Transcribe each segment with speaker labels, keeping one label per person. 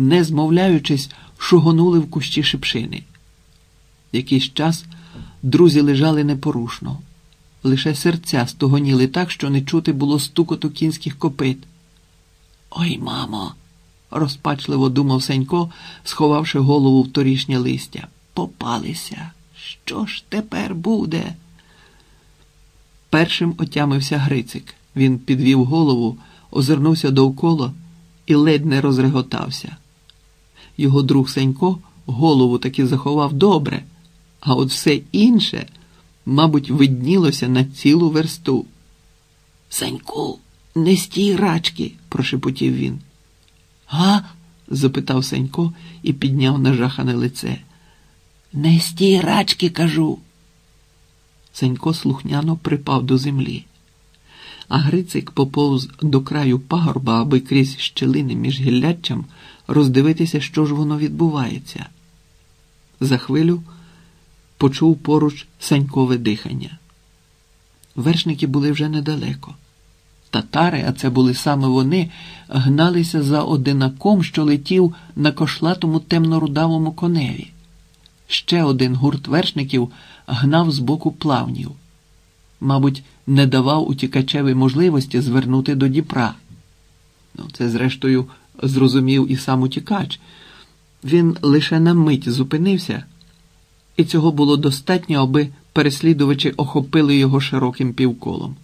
Speaker 1: не змовляючись, шугонули в кущі шипшини. Якийсь час друзі лежали непорушно, лише серця стогоніли так, що не чути було стукоту кінських копит. Ой, мамо, розпачливо думав Сенько, сховавши голову в торішнє листя. Попалися. Що ж тепер буде? Першим отямився Грицик. Він підвів голову, озирнувся довкола і ледь не розреготався. Його друг Сенько голову таки заховав добре, а от все інше, мабуть, виднілося на цілу версту. Сеньку, не стій рачки, прошепотів він. Га? запитав Сенько і підняв нажахане лице. Не стій рачки, кажу. Сенько слухняно припав до землі, а Грицик поповз до краю пагорба, аби крізь щелини між гілляччям роздивитися, що ж воно відбувається. За хвилю почув поруч Санькове дихання. Вершники були вже недалеко. Татари, а це були саме вони, гналися за одинаком, що летів на кошлатому темно-рудавому коневі. Ще один гурт вершників гнав з боку плавнів. Мабуть, не давав утікачеві можливості звернути до Дніпра. Ну, це, зрештою, зрозумів і сам утікач. Він лише на мить зупинився, і цього було достатньо, аби переслідувачі охопили його широким півколом.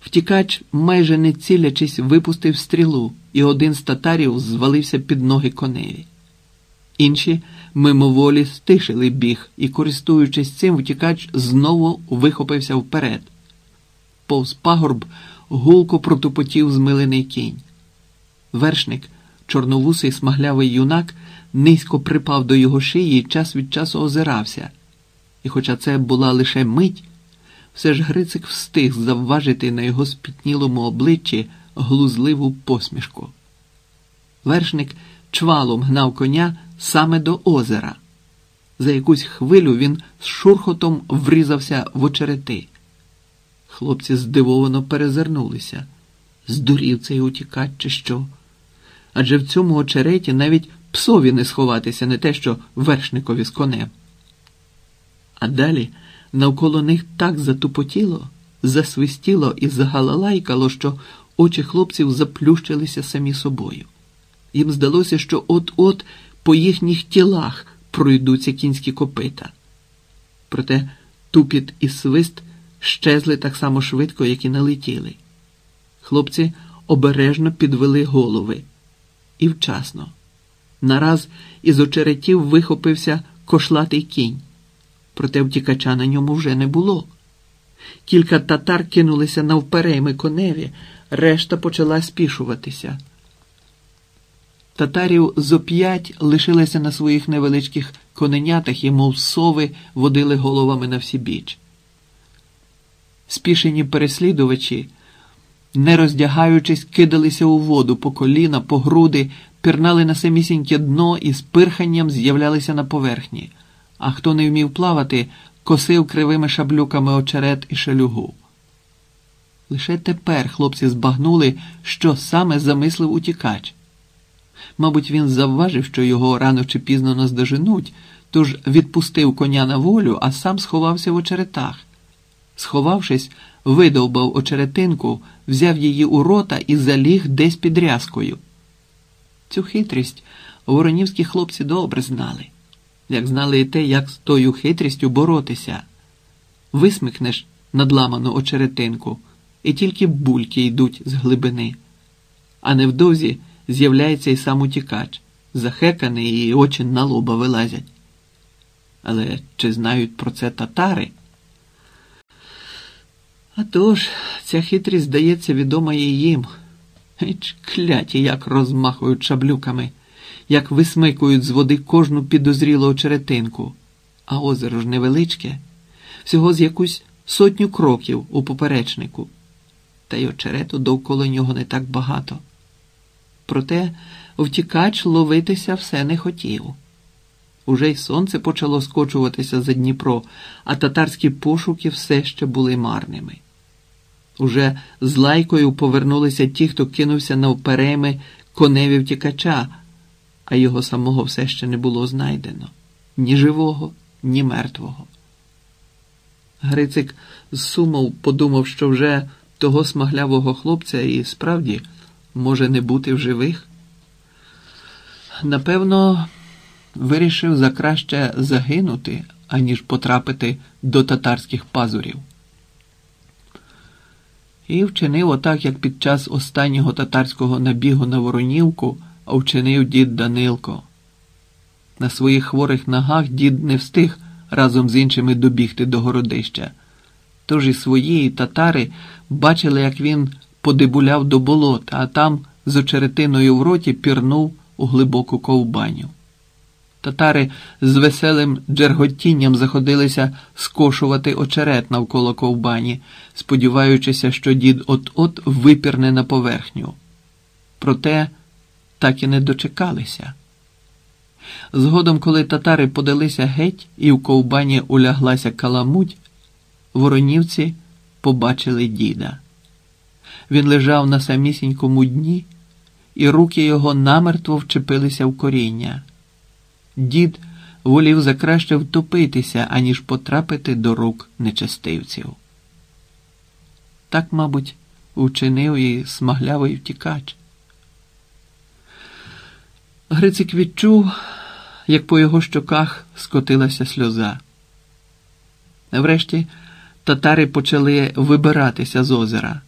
Speaker 1: Втікач, майже не цілячись, випустив стрілу, і один з татарів звалився під ноги коневі. Інші мимоволі стишили біг і, користуючись цим, втікач знову вихопився вперед. Повз пагорб гулко протупотів змилений кінь. Вершник, чорновусий смаглявий юнак, низько припав до його шиї і час від часу озирався. І, хоча це була лише мить, все ж Грицик встиг завважити на його спітнілому обличчі глузливу посмішку. Вершник чвалом гнав коня саме до озера. За якусь хвилю він з шурхотом врізався в очерети. Хлопці здивовано перезирнулися. Здурів цей утікач, чи що? Адже в цьому очереті навіть псові не сховатися, не те, що вершникові з конем. А далі навколо них так затупотіло, засвистіло і загалалайкало, що очі хлопців заплющилися самі собою. Їм здалося, що от-от по їхніх тілах пройдуться кінські копита. Проте тупіт і свист щезли так само швидко, як і налетіли. Хлопці обережно підвели голови. І вчасно. Нараз із очеретів вихопився кошлатий кінь. Проте втікача на ньому вже не було. Кілька татар кинулися навперейми коневі, решта почала спішуватися. Татарів зо п'ять лишилися на своїх невеличких коненятах і, мов сови, водили головами на всі біч. Спішені переслідувачі, не роздягаючись, кидалися у воду по коліна, по груди, пірнали на самісіньке дно і з пирханням з'являлися на поверхні, а хто не вмів плавати, косив кривими шаблюками очерет і шелюгу. Лише тепер хлопці збагнули, що саме замислив утікач. Мабуть, він завважив, що його рано чи пізно наздоженуть, тож відпустив коня на волю, а сам сховався в очеретах. Сховавшись, видовбав очеретинку, взяв її у рота і заліг десь під рязкою. Цю хитрість воронівські хлопці добре знали, як знали і те, як з тою хитрістю боротися. Висмикнеш надламану очеретинку, і тільки бульки йдуть з глибини, а невдовзі з'являється і сам утікач, захеканий і очі на лоба вилазять. Але чи знають про це татари? А тож, ця хитрість здається відома і їм. Геть кляті, як розмахують шаблюками, як висмикують з води кожну підозрілу очеретинку, а озеро ж невеличке, всього з якусь сотню кроків у поперечнику, та й очерету довкола нього не так багато. Проте втікач ловитися все не хотів. Уже й сонце почало скочуватися за Дніпро, а татарські пошуки все ще були марними. Уже з лайкою повернулися ті, хто кинувся навперейми коневі втікача, а його самого все ще не було знайдено ні живого, ні мертвого. Грицик з сумов подумав, що вже того смаглявого хлопця і справді може не бути в живих. Напевно, вирішив за краще загинути, аніж потрапити до татарських пазурів. І вчинив отак, як під час останнього татарського набігу на Воронівку, вчинив дід Данилко. На своїх хворих ногах дід не встиг разом з іншими добігти до городища. Тож і свої і татари бачили, як він подибуляв до болота, а там з очеретиною в роті пірнув у глибоку ковбаню. Татари з веселим джерготінням заходилися скошувати очерет навколо ковбані, сподіваючися, що дід от-от випірне на поверхню. Проте так і не дочекалися. Згодом, коли татари подалися геть і в ковбані уляглася каламуть, воронівці побачили діда. Він лежав на самісінькому дні, і руки його намертво вчепилися в коріння. Дід волів закраще втопитися, аніж потрапити до рук нечестивців. Так, мабуть, учинив і смаглявий втікач. Грицик відчув, як по його щоках скотилася сльоза. Врешті татари почали вибиратися з озера.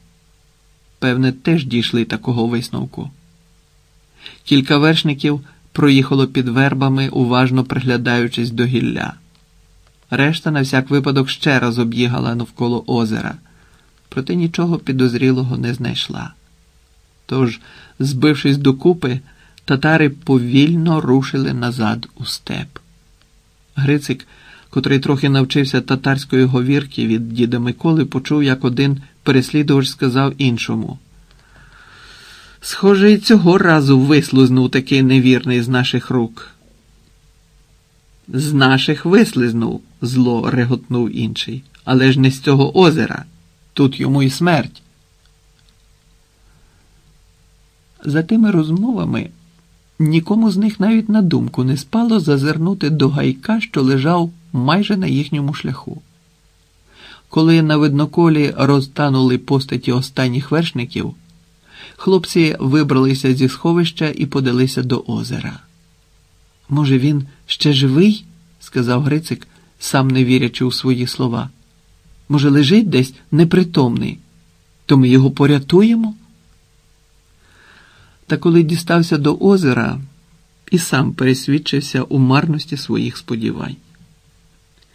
Speaker 1: Певне, теж дійшли такого висновку. Кілька вершників проїхало під вербами, уважно приглядаючись до гілля. Решта на всяк випадок ще раз об'їхала навколо озера, проте нічого підозрілого не знайшла. Тож, збившись докупи, татари повільно рушили назад у степ. Грицик, котрий трохи навчився татарської говірки від діда Миколи, почув, як один переслідувач сказав іншому. Схоже, і цього разу вислизнув такий невірний з наших рук. З наших вислизнув, зло реготнув інший, але ж не з цього озера. Тут йому і смерть. За тими розмовами нікому з них навіть на думку не спало зазирнути до гайка, що лежав майже на їхньому шляху. Коли на видноколі розтанули постаті останніх вершників, хлопці вибралися зі сховища і подалися до озера. Може, він ще живий? сказав Грицик, сам не вірячи у свої слова. Може, лежить десь непритомний, то ми його порятуємо? Та коли дістався до озера, і сам пересвідчився у марності своїх сподівань.